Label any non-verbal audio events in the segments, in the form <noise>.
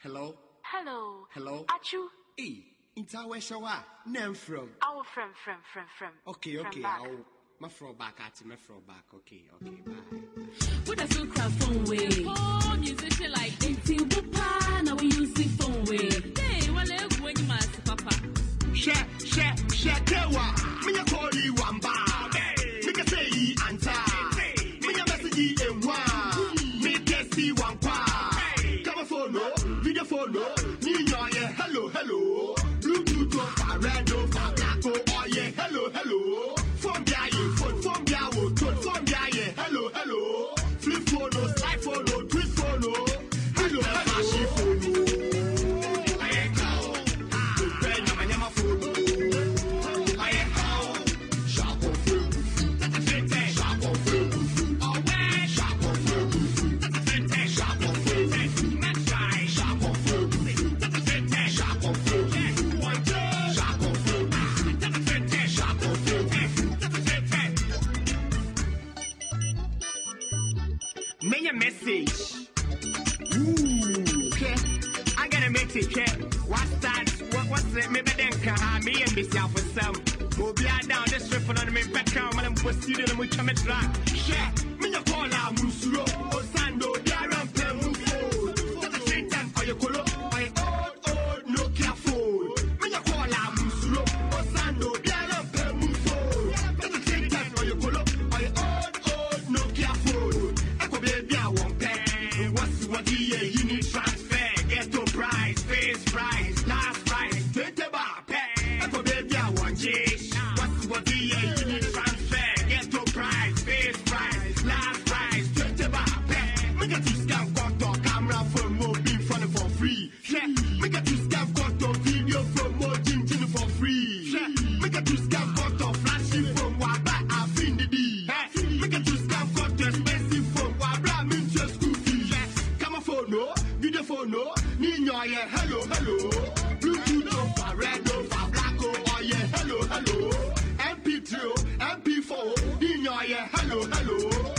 Hello? Hello. Hello? Achu? Hey, inta weshawa. Name from. Our from, from, from, from. Okay, okay, I'll My fro back, At my fro back. Okay, okay, bye. What a feel crowd phone way. Oh, musician like this. Wupa, now we use the phone way. Hey, wale, when you must, papa. Share, share, share, tewa. Minya Me a message. Ooh, okay. I got a message, okay. What's that? What, what's it? Maybe then can me and myself for some. We'll be out down this trip for on the main background when I'm proceeding and we come and track. Yeah, me a call out, slow. choir. Hello, hello.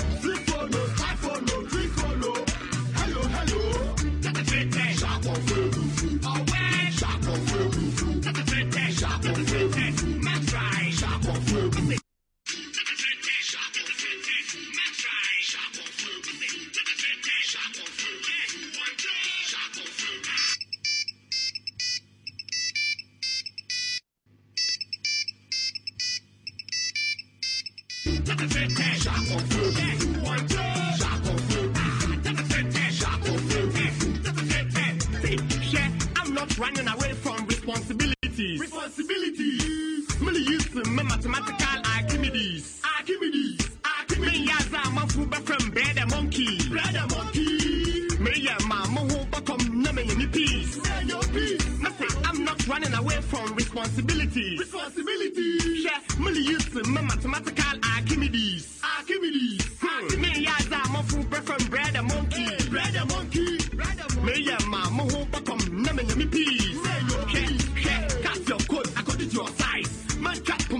size. Man, cat, put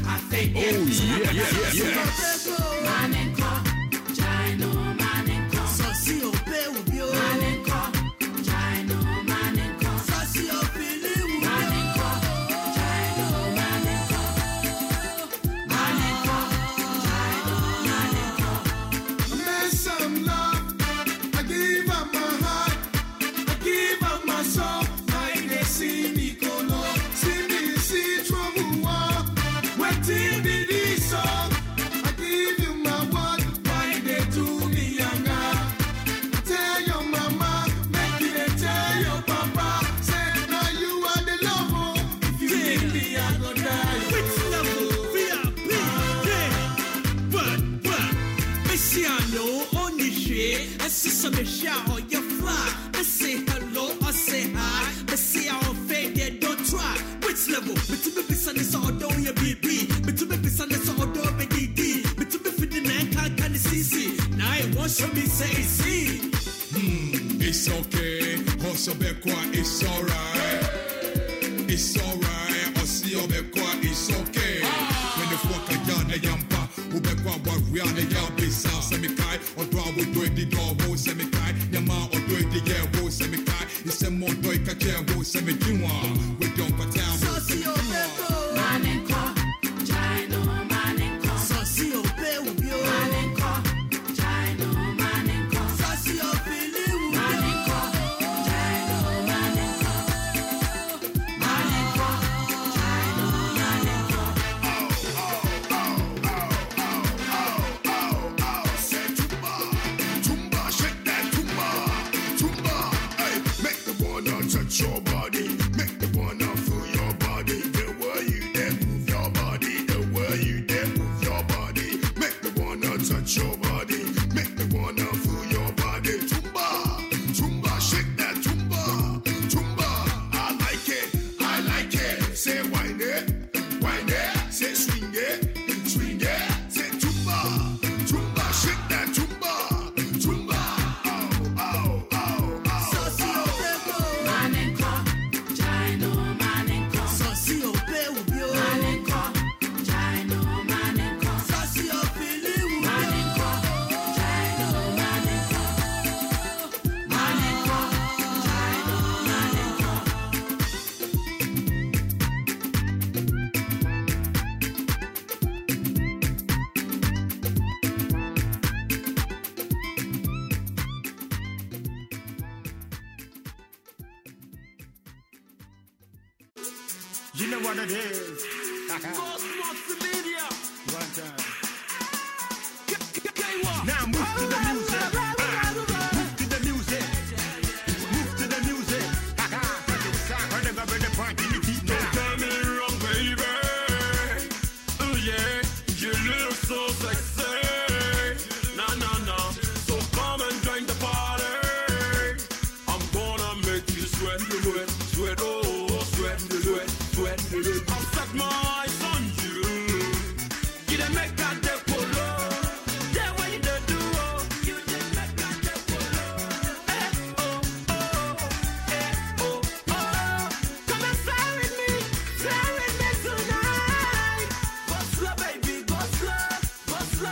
You know what it is.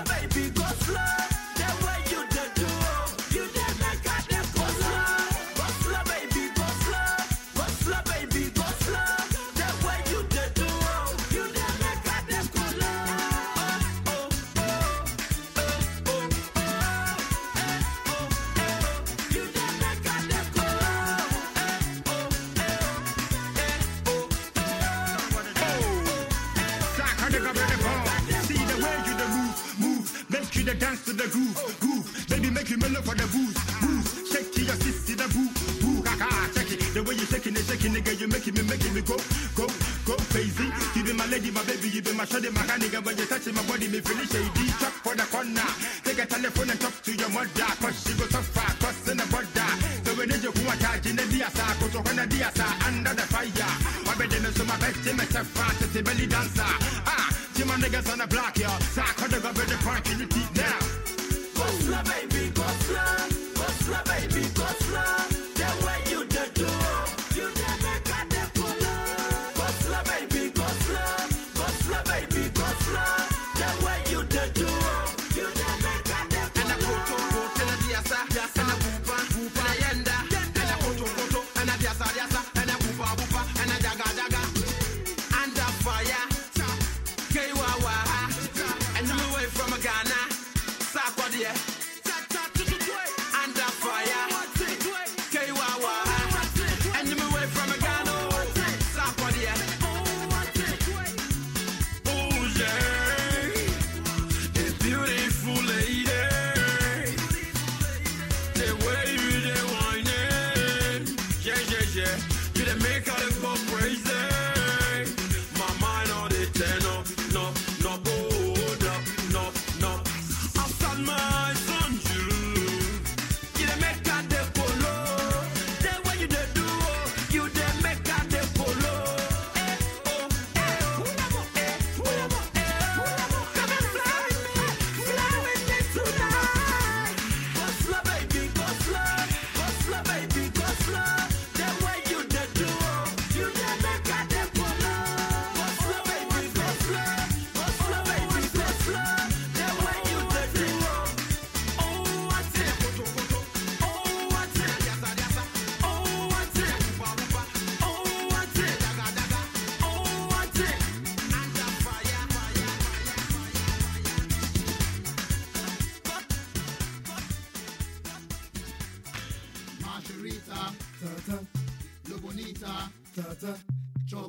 baby, go slow.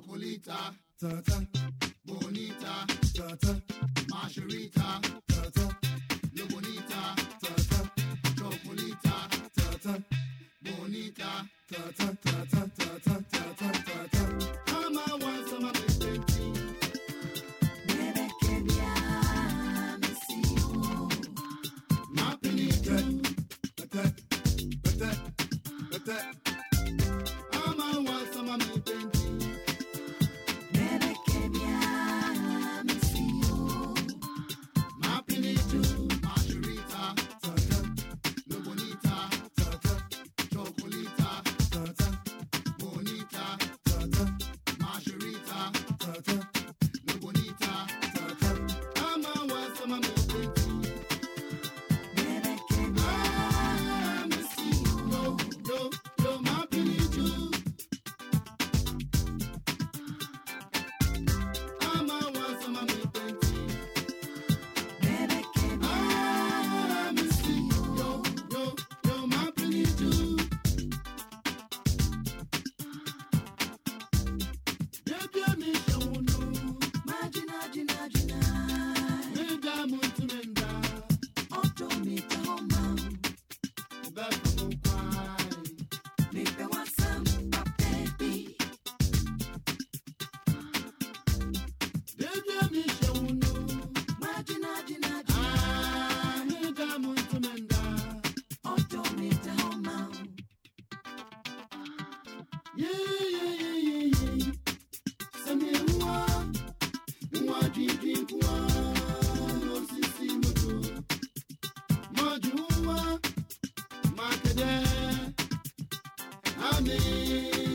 Chocolita, tata. Bonita, tata. Margarita, tata. Lo bonita, tata. Chocolita, tata. Bonita, tata. mi.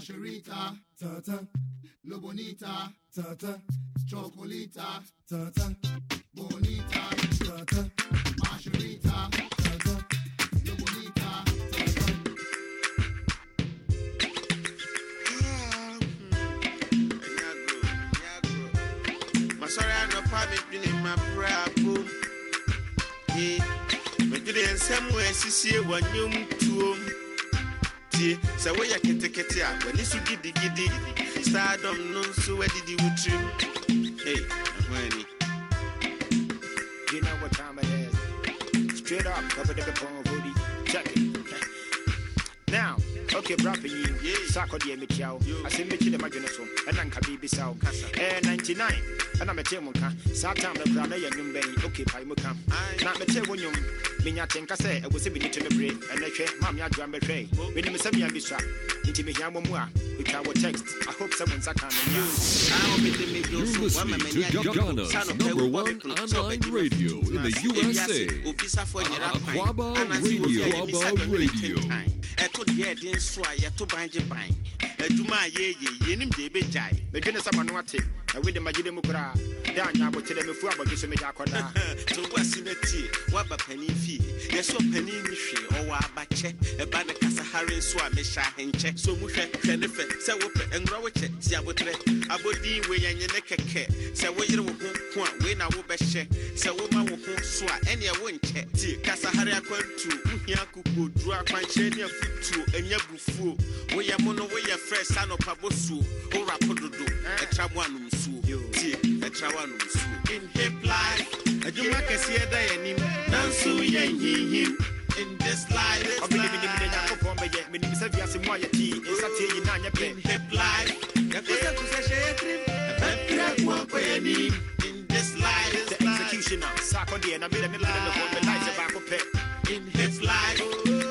Margarita, ta-ta. Lo bonita, ta-ta. Chocolita, ta-ta. Bonita, ta-ta. Margarita, ta-ta. Lo bonita, ta-ta. masɔre anɔpa medwene mabrɛ abo ye medwene nsɛm wɔ asisie wɔ nnwomtuom tie sɛ woyɛ ketekete a w'ani so gidigidi stardom no nso wadidi wo tirim ei ɛho ani You know what time it is. Straight up, cover the phone booty. Check it. Now, okay, brother, you, Sako de Michao. I say Michi the Majunaso, and then Kabi Bissau. Eh, 99. And I'm a Temunka. Satam the Grana Yanum Benny, okay, Paimuka. Not the Tewunium. Minya Tenka say, I was a to break, and I say, Mamma Drum Betray. When you miss me, I'm Bisra. Into me, Yamua, which I will text. I hope someone's a kind of news. You're listening to Ghana's number one online radio in the USA. Uh, Akwaaba Radio. Akwaaba Radio. ɛto deɛ ɛde nso a yɛto ban gye ban adwuma a yɛyɛ yɛnim deɛ ɛbɛgyae medwene sɛ ma no ate magyede mu koraa da anya abokyerɛ mefu abɔgye so megya akɔdaa to woasi no tie woaba panin fie yɛsɛ ɔpanin ne hwee ɔwɔ abakyɛ ɛba ne kasahare nso a mehyɛ ahenkyɛ so mu hwɛ ne fɛ sɛ wopɛ nwura wo kyɛ si abotrɛ abɔdin ne kɛkɛ sɛ woyere wo ho ko a wei na wobɛhyɛ sɛ woma wo ho so a ɛneɛ wonkyɛ tie kasahare akwantuo wohia kokoduro akwankyerɛ ne afotuo ɛnyɛ bufuo woyɛ mo no woyɛ frɛ sa nɔpa bosuo worapo dodo ɛtra mo anom suo tie ɛtra wo anom suo in hip life adwuma kɛseɛ da yɛnim nanso yɛ nhihim in this life this ɔbɛne life. menim ne nyankopɔn bɛyɛ menim sɛ wiase mu a yɛtii ɛnsa tie nyinaa nyɛ pɛ in hip life yɛkosɛkosɛ hyɛ yɛtirim ɛbɛpira koakɔ yɛnim in this life the executioner saa kɔdeɛ na mede me hɔ me life sɛ baako pɛ in his life.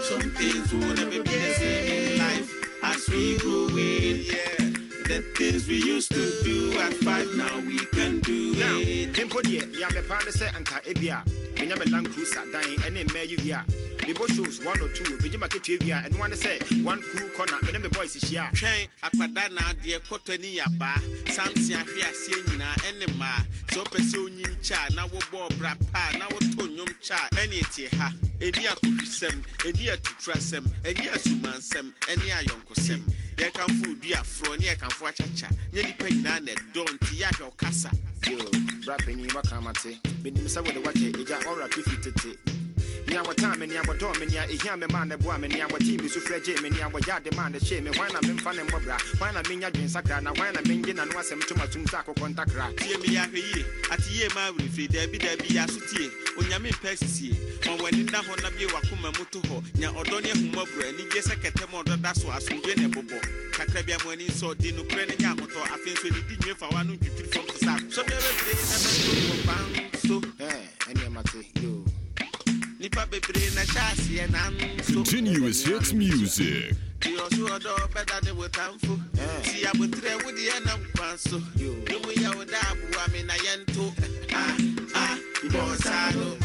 Some things will never be the same in life as we grow in. Yeah. The things we used to do at five, now we can do now it. mpo deɛ yɛamɛpaa ne sɛ anka ebia menya me land cruiser dan ɛne mmɛ yi wie a mebɔ shows one or two bɛgye ma ketua wie a ɛno ane sɛ one cool corner mene me boys hyia twɛn akwadaa na adeɛ kɔtɔ ne yabaa samson ahwe aseɛ nyinaa ɛne mmaa sɛ wopɛ sɛ onyim kyɛ a na wobɔ ɔbra pa a na woto nnwom kyɛ a ɛne ɛtie ha ɛni akohwisɛm ɛni atuturasɛm ɛni asumansɛm ɛne ayɔnkosɛm yɛkamfo odi aforɔ ne yɛkamfo akyakya nyɛ nnipa nyinaa na ɛdɔ nti yɛahwɛ ɔkasa yo bra panyin waka mate menim sɛ wode wakyɛ ɛgya ɔra pifi tete nea wɔtaa me nea wɔdɔɔ me nea ɛhia me maa ne boa me nea wɔtee me so frɛ gye me nea wɔyɛ ade maa ne hyee me hwan na memfa ne mmɔbra hwan na menya dwensakra na hwan na mengye nano asɛm tom atom sɛ akokɔ ntakra tie me yɛ ahwɛ yie ate yie ma awerɛfiri daabi daabi yɛ aso tie onyame mpɛ sisie ma w'ani nda hɔ na bie wakoma mu to hɔ nya ɔdɔ ne ahumɔborɔ anigye sɛ kɛtɛ ma ɔdɔ da so asomdwe ne ɛbobɔ kakra bia mo ani nsɔ di nokorɛ ne nyɛ ahotɔ afei nso anidi nwe fa wa no ntwitwiri fam te sɛ sɛ biara bɛbire na bɛto wɔ kwan so. Ɛneɛ mate yo Continuous hits music. Ti ɔdɔ bɛda ne botamfo si abotrɛ wodeɛ nam kwan so. Ne yɛ wo da aboa me na yɛnto Ah, ah, bɔ saa no.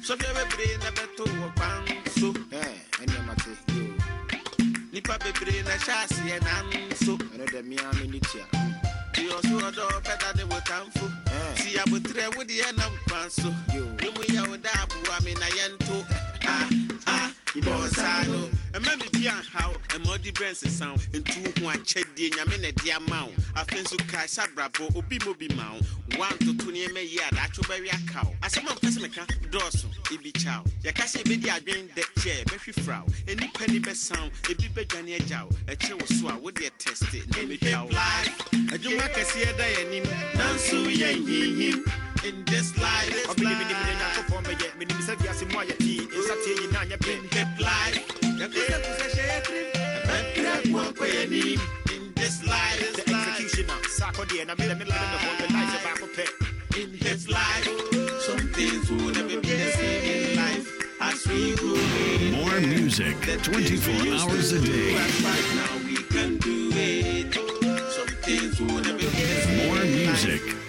Sɔhwɛ bebree na bɛto wɔ kwan so. Ɛneɛ mate yo. Nipa bebree na hyɛ aseɛ nanso ɛno dɛ mea me ne tia. Ti ɔso ɔdɔ bɛda ne botamfo si abotrɛ wodeɛ nam kwan so. Ne mu yɛ wo da aboa me na yɛnto Ah, ah, bɔ saa no ɛma me bi anhaw ɛma ɔde brɛ nsesaw ntu ho akyɛdeɛ nyame na ɛde ama wo afei nso kae sɛ abrabɔ obi ma obi ma wo woantoto nneɛma yi a daakye wobɛwe aka wo asɛm a mpɛ sɛ meka dɔɔso ebi kyaw yɛka sɛ yɛbɛdi adwen dɛ kyɛ yɛbɛhwe fra wo nnipa ni bɛsa wo ebi bɛdwane agya wo so a wodeɛ tɛste na mɛtwa wo adwuma kɛseɛ da yɛnim nanso yɛ nhihim in this life. This ɔbɛne menim ne life nyankopɔn bɛyɛ menim sɛ wiase mu a yɛtii ɛnsa tie nyinaa nyɛ pɛ in hip life. Yɛkosɛkosɛ hyɛ yɛtirim ɛbɛpira koakɔ yɛnim in this life. The this life executioner saa kɔdeɛ na mede me pene me hɔ me life sɛ baako pɛ in his life. Some things will never be the same in life as we grow in. More music, The things 24 we used hours to a do day. at five, now we can do it. Some things will never be the same More in music, life as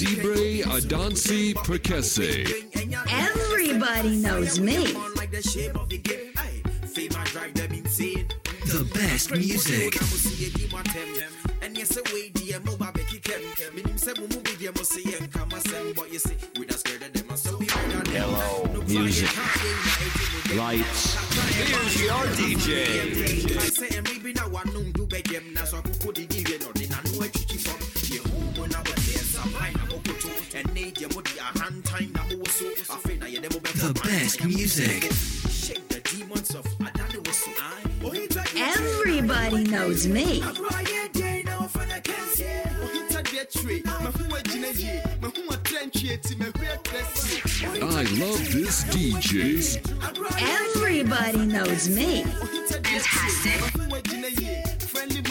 Sibre Adansi Perkese. Everybody knows me. The best music. And yes, away the mobile Becky so I. Everybody knows me. I love this DJ. Everybody knows me. Friendly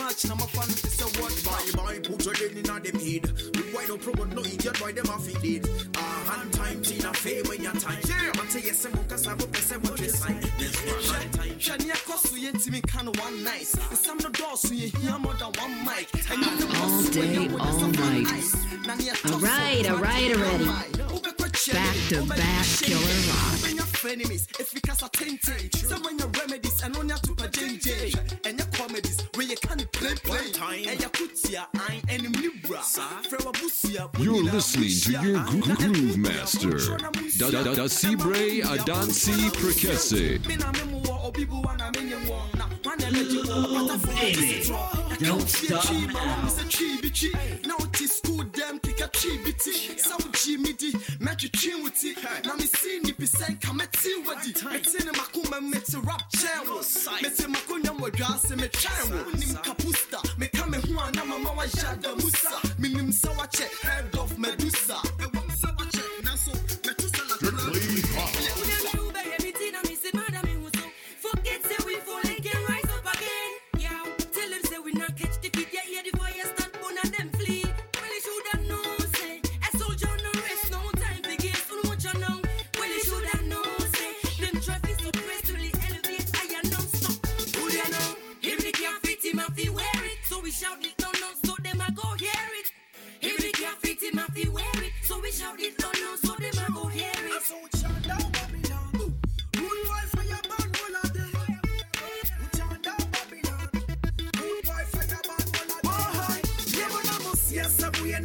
yes, I'm because I'm a what you sign. This one, time. Shania Kosu, me, kind one. Some no doors, so you hear more than one mic. And All day, all night. All right, all right already. Back to back killer rock. When your frenemies, efficace attention. Some when your remedies and on your to JJ. And your comedies, where you can't play play. And your kutia, I and Libra. Frewa Busia. You're listening to your groove master. Da da da Sibre Adansi Perkese. Baby, don't stop is school them kick a chibiti. So Jimmy D, match chin with it. Now me see ni percent come at tea with it. It's in my kuma met a rap channel. Met a macunya with gas and me channel. Nim capusta, me come and one, I'm a mama jada musa. Minim sawa check, head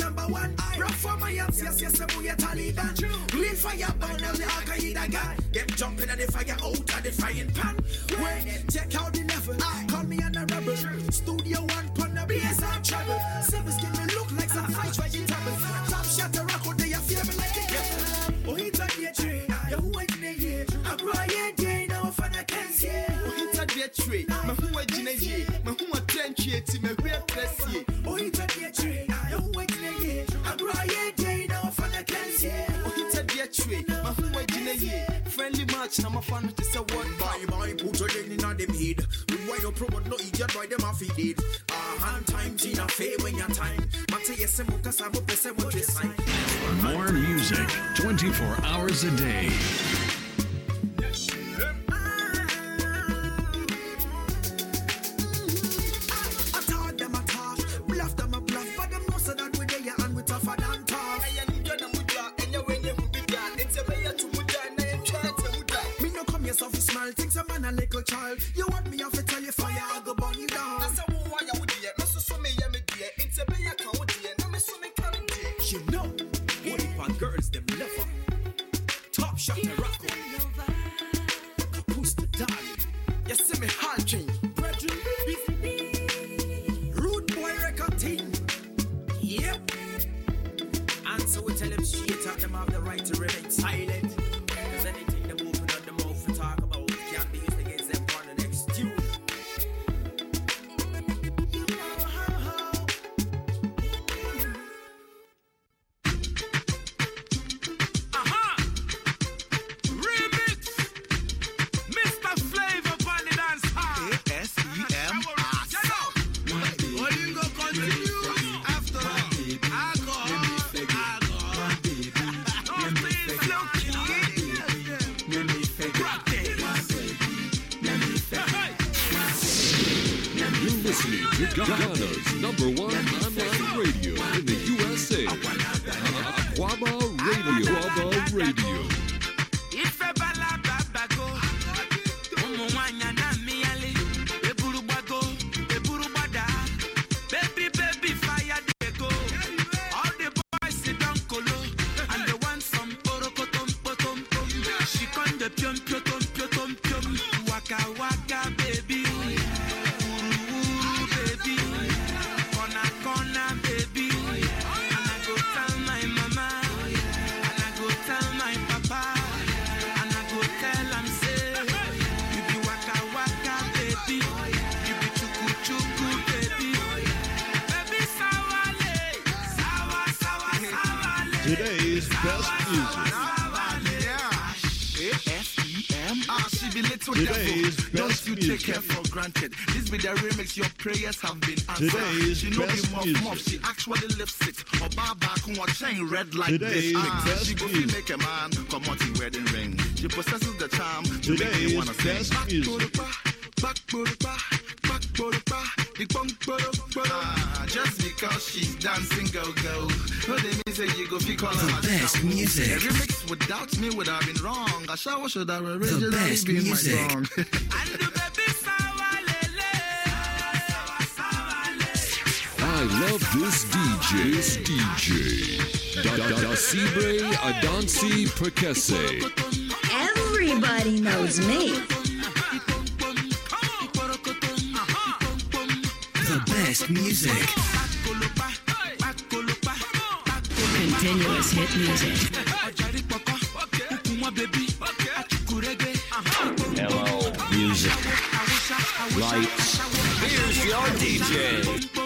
number one. My ups, yes, yes, we are Taliban. Clean fire, burn down the Al Qaeda guy. Get jumping at the fire, out of the frying pan. Wait, check out the level. Call me an rebel. Studio one, pon the bass and travel. Service give me look like some fight vegetable. Top shot the rock, they are feeling like it. Oh, it's a day, yeah, who ain't there yet? I grow a year, day, now for the cancer. Oh, it's a day, tree. My who ain't there yet? My who ain't trench yet? My real press yet. Oh, it's a Match, now my fan with this award. Bye, bye, put your in on them head. We why no promote, no idiot, why them off feed it. Ah, hand time, Tina, fame when your time. Mate, yes, a what you sign. More music 24 hours a day. What if the remix. Your prayers have been answered. Today's she know best muff music. muff. She actually lives it. Or bar back on what chain red like Today's this. Ah, best she go feel make a man come out in wedding ring. She possesses the charm to make me wanna sing. best Back music. to the bar, back to the bar, back to the bar. The bong, boro, boro. Ah, just because she's dancing, go go. No, they mean say you go feel call her The best music. A remix without me would have been wrong. A shower should have The originally best been music. my song. <laughs> love this DJ. This DJ. Da da da Sibre Adansi Perkese. Everybody knows me. The best music. Continuous hit music. Hello, music. Lights. Here's your DJ.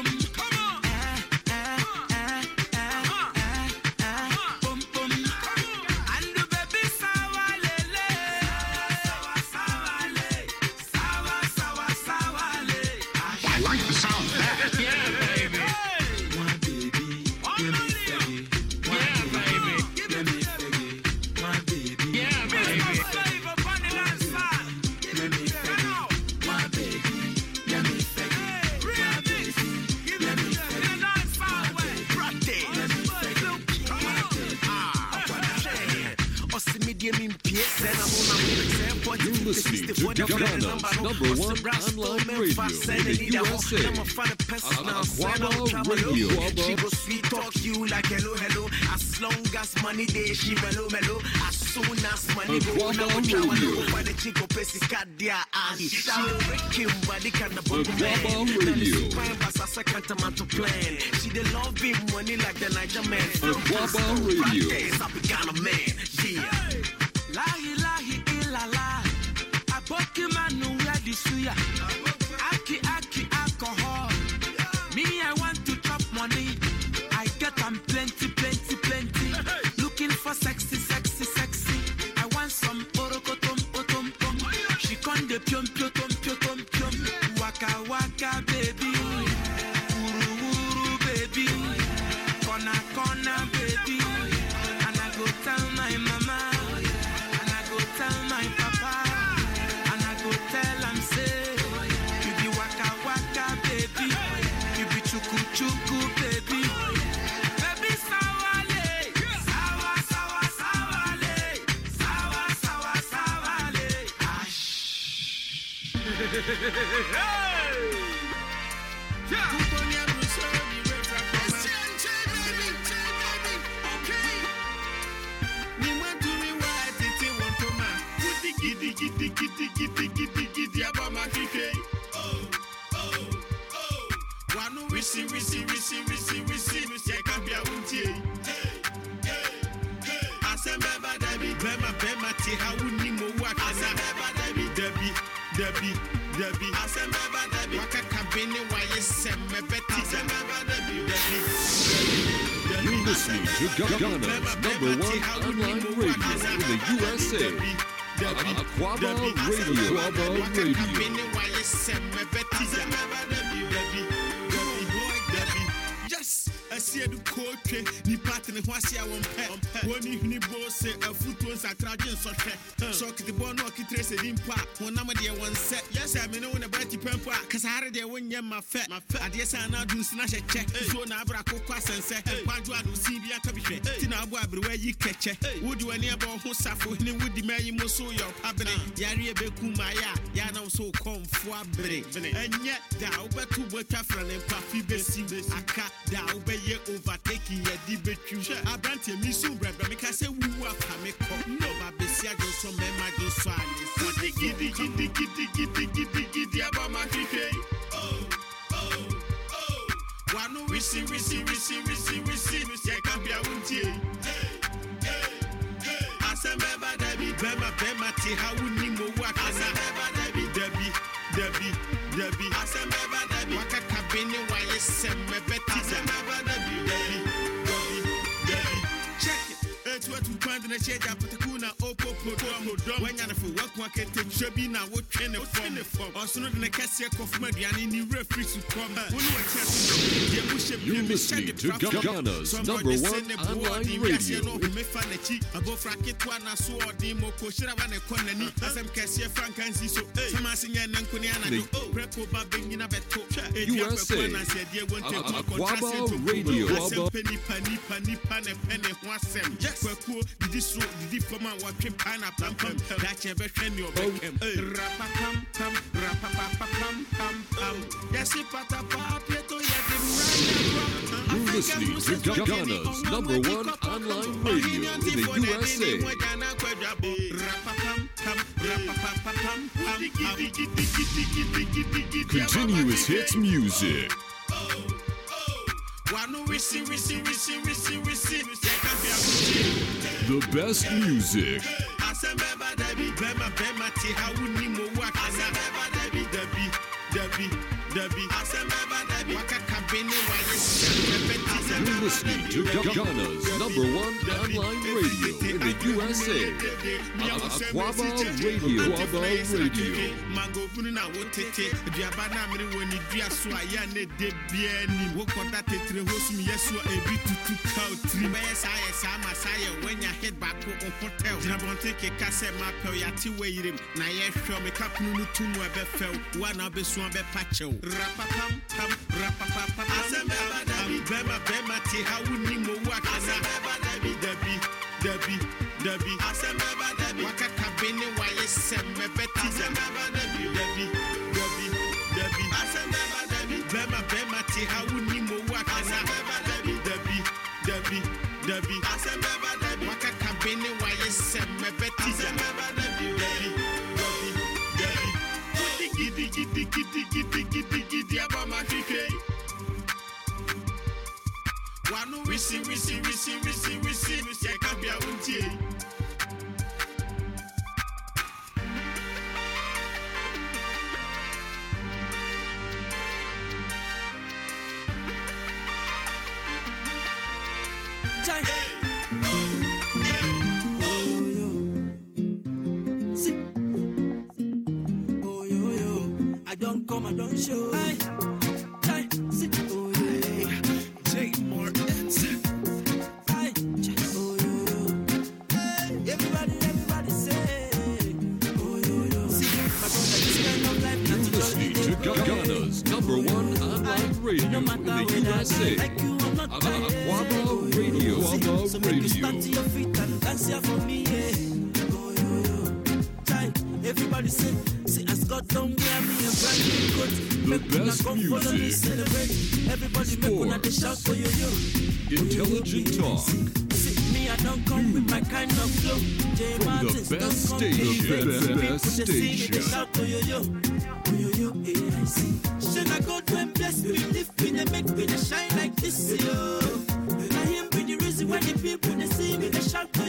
You're listening to Ghana's number one online radio in the USA. Akwaaba Radio. She go sweet talk you like hello, hello. As long as money day, she mellow, mellow. As soon as money go, now we travel over the chico pesi kadia ali. She a breaking body of bumble Akwaaba man. Radio. Fine, but a second time to plan. She the love big money like the Niger man. Akwaaba Radio. Days, I be Ghana man. Con jump, pium Giddy, Ghana's number one online radio in the USA. Akwaaba Radio. Akwaaba Radio. Yes, ɛsi edu kootwe nipa tene ho ase a wɔn pɛ wɔn hwene bo se afutuo nsakradwe nsɔhwɛ sɔkete bɔ na ɔkitire sɛ di mpo a honam deɛ wɔn nsɛ yɛsɛ mene wo na bɛti pɛ mpo a kasare deɛ wonyɛ ma fɛ adeɛ sɛ ana adu nsina hyɛ kyɛ. So na abra kokɔ asɛnsɛ. Kwadwo ado si bi aka bi hwɛ. Ti na abo aberewa yi kɛkyɛ. Wodi w'ani wo ho safo ne wodi ma yi mu so yɛ ɔpabene yareɛ bɛku ma yɛ a yɛanam so wokɔmfo abere. Ɛnyɛ da wobɛto bɔtwa fra ne mpafi bɛsi aka da wobɛyɛ overtaking yɛde bɛtwiw aberanteɛ mi so brɛbrɛ meka sɛ wuwu afa me kɔ. Nɔba bɛsi adwo so mɛma dwo so a gidigidigidigidigidi ɛbɔ ma hwehwɛ wano wisi wisi wisi wisi wisi yɛka bia wo ntie asɛm bɛba dabi bɛma bɛma te ha wonni mowu na hyɛ gya na opopo dɔm dɔm wanya ne fo waku akete twɛ bi na wotwe ne fam ɔsono de ne kɛseɛ kɔ fam aduane ne wura firi su kɔm wo ne wɔkyɛ so deɛ wohyɛ You're listening to Ga- Ghana's number one online radio. mefa n'akyi abɔfra ketewa na so ɔden mɔko hyira wa ne kɔ n'ani asɛm kɛseɛ franka nsi so sɛm ase nyɛ ne nkone anadwo prɛko ba bɛnyina bɛto ɛdua USA. pɛkoa nanseadeɛ wɔntɛku Akwaaba Radio. asɛm pɛ nipa nipa nipa ne pɛ ne ho asɛm kwakuo didi so didi fam a wɔtwe pineapple pam dakyɛ bɛhwɛ ne ɔbɛkam rapapam pam rapapapam pam pam yɛse patapaa pieto yɛde mmara You're listening to Ghana's number one online radio in the USA. Continuous hits oh, music. Oh, oh. The best music. You're listening to Ghana's number one online radio in the USA. Akwaaba Radio. Akwaaba Radio. mango bunu na wo tete aduaba na mere wɔ ne dua so a yɛ ne de bia ni wokɔda tetere hɔ sum yɛ so a ebi tutu kaw tiri bɛyɛ saa yɛ saa ma saa yɛ wanya hit baako wo hotel gyina bɔnten keka sɛ mapɛw yɛate wɔ yirim na yɛhwɛ me kapunu no tum wɔ ɛbɛfɛw woa na wobɛsua bɛpa kyɛw rapapam pam rapapapam asɛm bɛba dabi bɛma te ha wonni mowu akasa bɛba dabi dabi dabi dabi. Asɛm bɛba dabi. Wakaka be ne wayɛ sɛm bɛba dabi. Dabi dabi dabi. Asɛm bɛba dabi. Bɛma bɛma te ha wonni mowu akasa bɛba dabi. Dabi dabi dabi. Asɛm bɛba dabi. Wakaka be ne wayɛ sɛm bɛba dabi. Dabi dabi gidi gidi gidi gidi gidi gidi abɔ my brother, this kind of life, not to just Listening to Ga- Ghana's number one online radio in the USA. Akwaaba Radio. Akwaaba So make you stand to your feet and dance here for me, yeah. Oh, yo, yo. Time. Everybody say, see, as God don't wear me a brand new coat. The best Come follow me, music. celebrate. Everybody make una dey shout for yo, yo. Intelligent talk. See, me, I don't come with my kind of flow. J From the Martins don't best station. The best me, station. shout for yo, yo. Oh, yo, yo, eh, I see. Should I go to and bless me, lift me, they make me, they shine like this, yo. I him be the reason why the people they see me, they shout for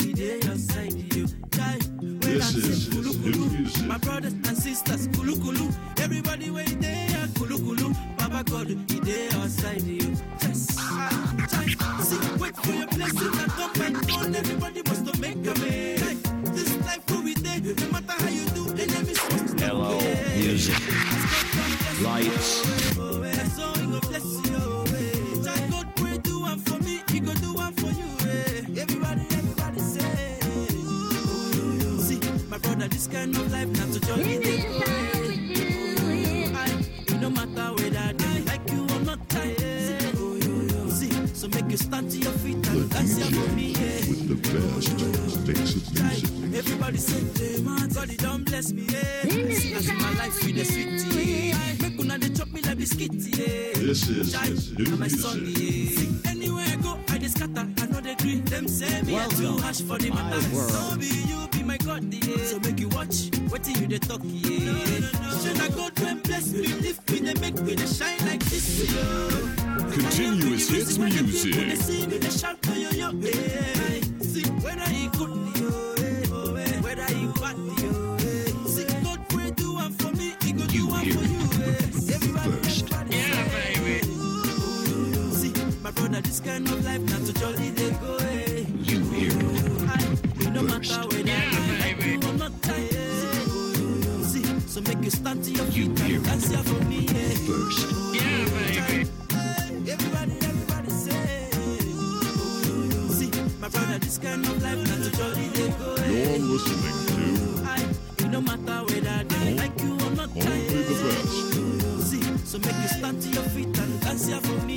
when This new my son, I go, I just I know. Them say me, I too for the. So be you, be my God. So make you watch, you. No, I when bless me, lift me, make shine like this. Continuous hits When music. whether he this kind of life, not to jolly they go, eh. You hear it. No matter whether yeah, you or not, eh. See, so make you stand to your feet and dance here for me, eh. First. Yeah, baby. Everybody, everybody say. See, my brother, this kind of life, not to jolly they go, eh. You're listening I, it no matter whether they like you or not. to only the best. See, so make you stand to your feet and dance here for me,